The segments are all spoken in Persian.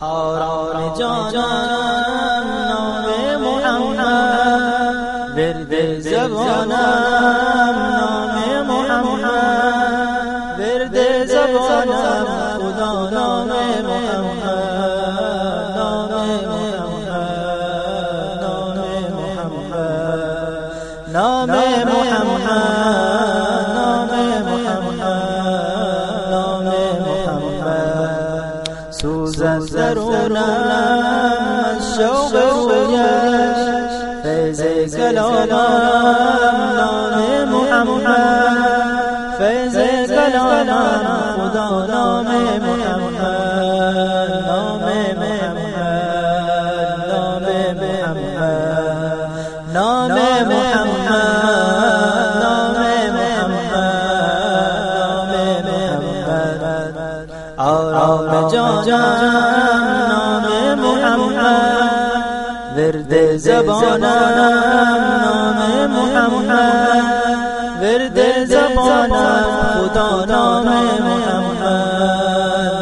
آرام جانم نام محمد ورد زبانم از شوق رویش فیض کلامم نام خدا نام محمد محمد ورد زبانم نام محمد ورد زبانم خدا نام محمد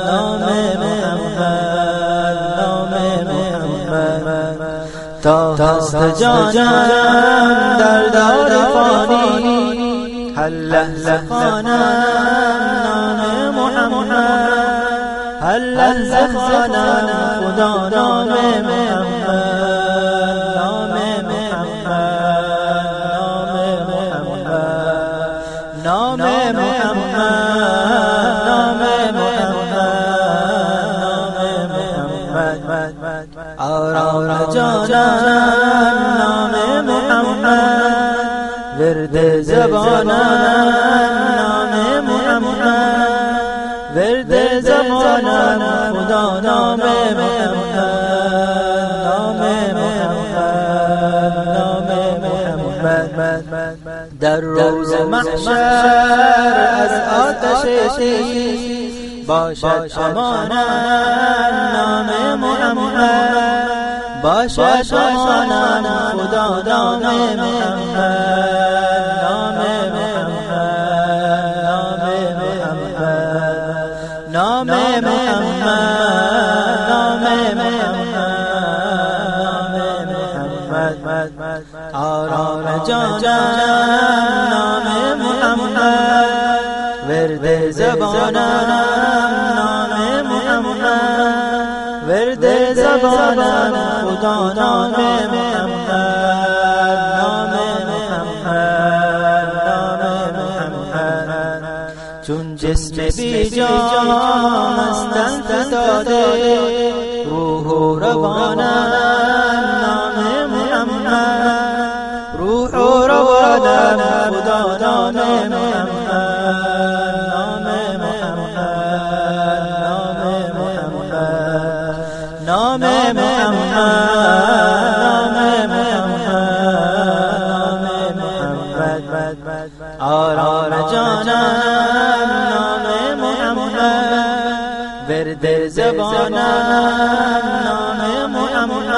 نام محمد نام محمد تا هست جانم در دار فانی هر لحظه خانم محمد لحظه خوانم خدا نام محمد. نام محمد. نام محمد. نام محمد آرام جانم نام محمد. ورد زبانم نام محمد. ورد زمانم خدا نام محمد نام محمد. نام محمد در روز محشر از آتش باشد امانم نام محمد. باشد امانم خدا نام محمد. نام محمد آرام جانم نام محمد. ورد زبانم نام محمد ورد زبانم خدا نام محمد چون جسم بی جان استن فتاده نام محمد نام محمد آرام جانم ورد زبانم نام محمد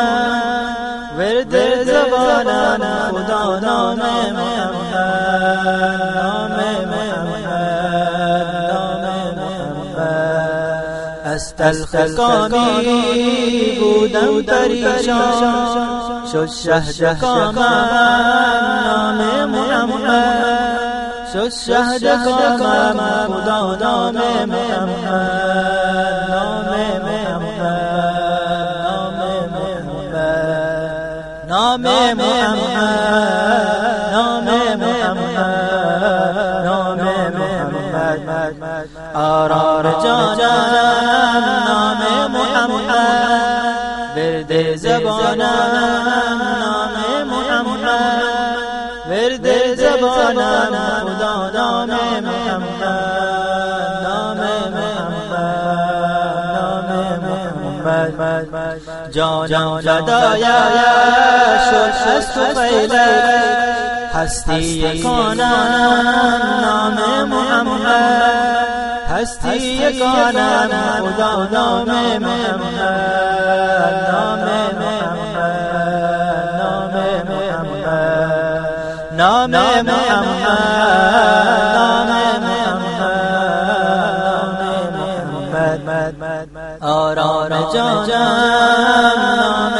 ورد زبانم خدا نام محمد نام از تلخ کامی بودم پریشان. شد شهد کامم نام محمد. شد شهد کامم خدا نام محمد. نام محمد. آرار جانم نام محمد. ورد زبانم نام محمد. ورد زبانم خدا نام محمد. نام محمد جانم فدایا شد از تو هستی کانم نام محمد. هستی کانم خدا نام محمد نام محمد نام محمد. نام محمد آرام جانم نام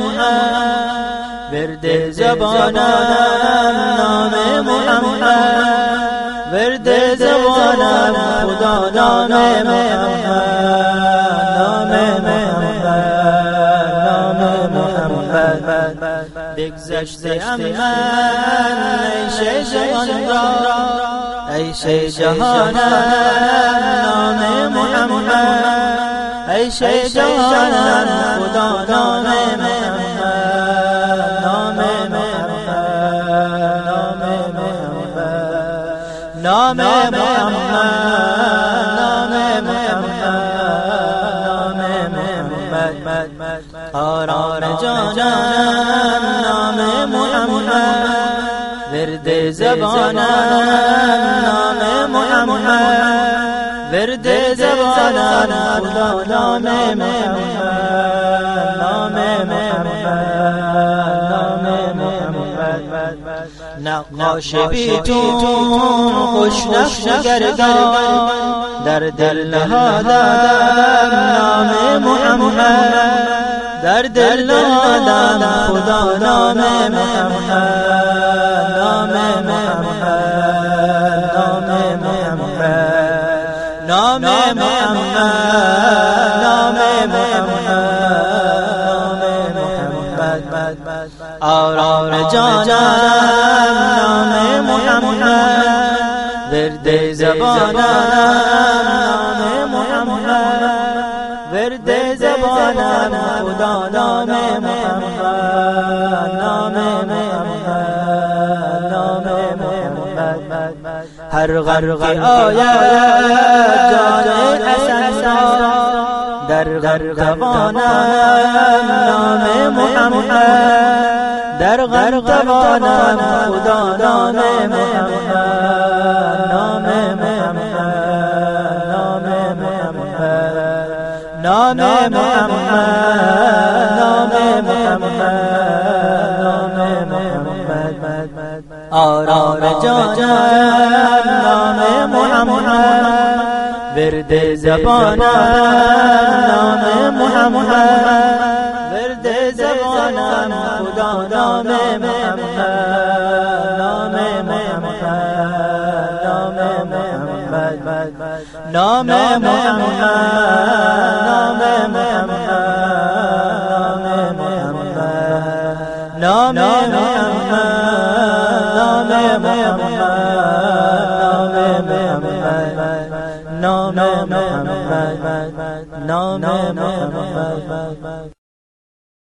محمد. ورد زبانم نام محمد. نام محمد. نام محمد بگذشته ام من عیش جهان را. عیش جهانم نام محمد عیش جهانم خدا نام محمد. نام محمد. نام محمد. آرام جانم نام محمد. ورد زبانم نام محمد. ورد زبانم خدا نام محمد. نام محمد نام محمد. نقاش بیتون خوش نقش گردان. در دل نهادم نام محمد. در دل نهادم خدا نام محمد نام محمد نام محمد نام محمد نام محمد آرام جانم نام محمد ورد زبانم نام محمد. زبانم خدا نام محمد. نام محمد. نام محمد هر غرقی آید جان حسن در غرق توانم نام محمد. در غرق توانم. خدا نام محمد. Nam Muhammed Nam Muhammed Nam Muhammed Aram canem Nam Muhammed. Verdi zebana Nam Muhammed. Verdi zebana Kuda Nam Muhammed. Nam Muhammed. نام محمد نام محمد نام محمد نام محمد نام محمد.